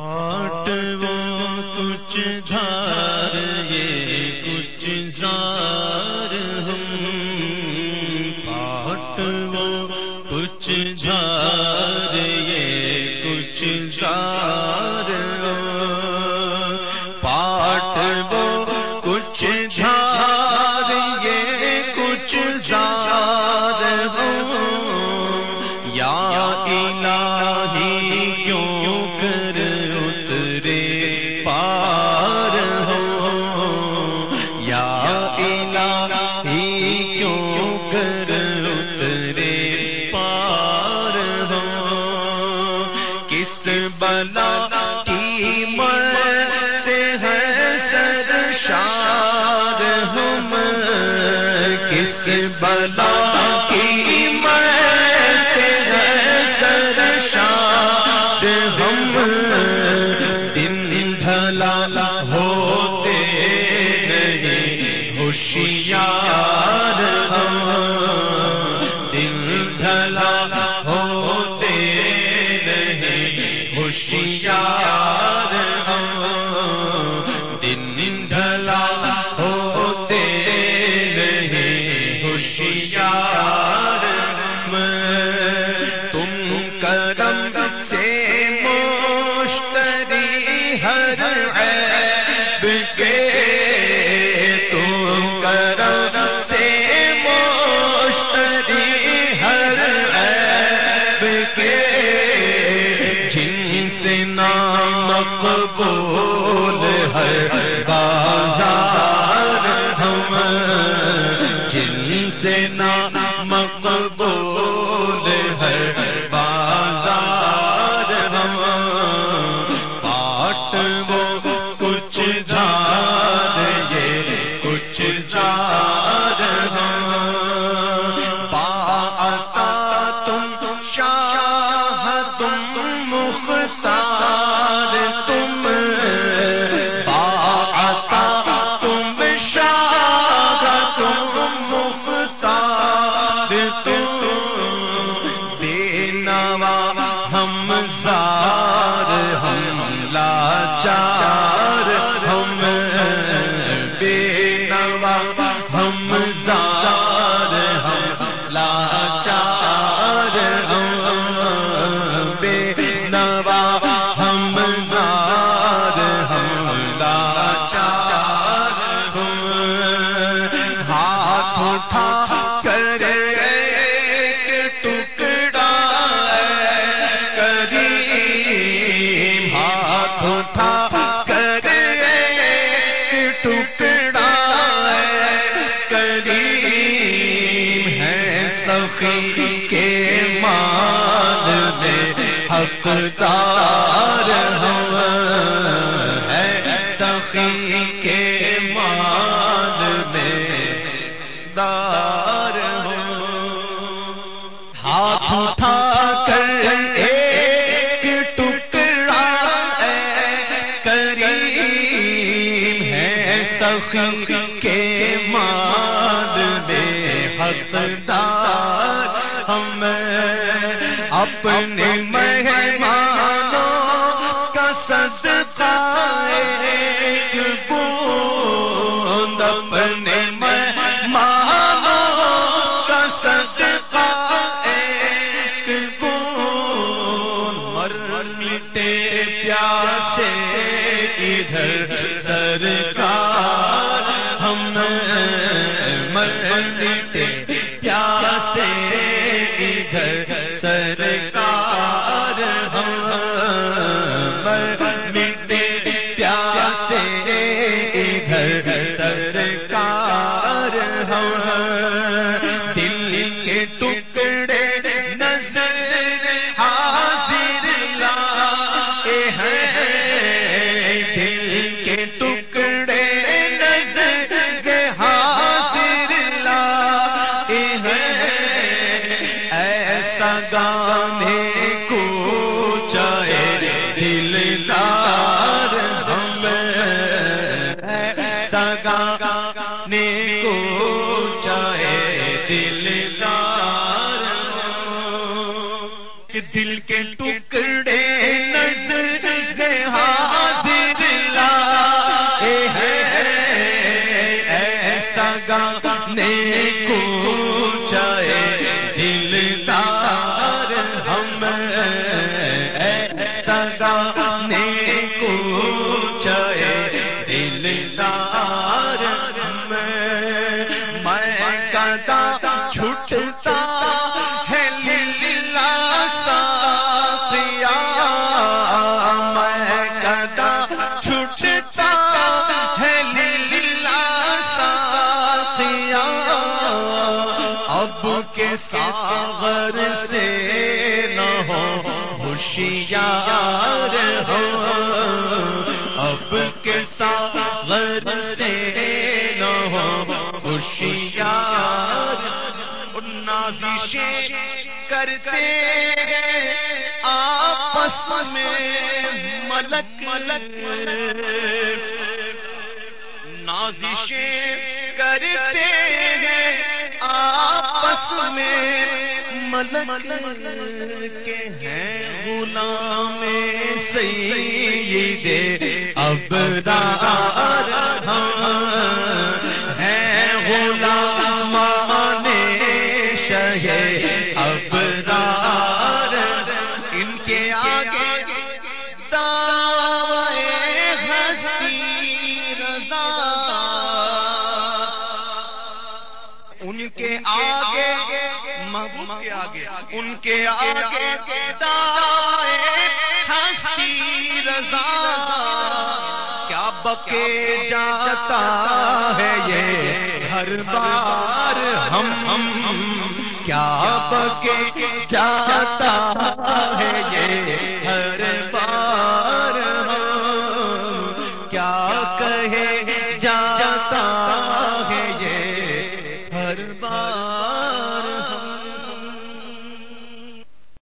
پاٹ وہ کچھ دھار، یہ کچھ زار ہم۔ پاٹ وہ کچھ جھار یہ کچھ زار پاٹ وہ کچھ جھار یہ کچھ زار ہم۔ یا اس بلا کی مر سے ہے سر شار ہم کس بلا کی خوشیاں سخی کے مان میں حقدار ہم ہے سخی کے مان میں دار گھر سر دلدار ہم سگا نیکو کو چاہے دلدار دار دل کے ٹکڑے ساغر سے نہ ہو، ہوشیار ہو۔ اب کے ساغر سے نہ ہو، ہوشیار۔ نازشیں کرتے آپس میں ملک۔ ملک نازشیں کرتے ہیں آپس میں ملک کے ہیں غلام سید اب ان کے آگے محبوب کے آگے، ان کے آگے ہستی رضا۔ کیا بکے جاتا ہے یہ ہر بار ہم ہم۔ کیا بکے جاتا ہے یہ ہر بار ہم۔ کیا کہے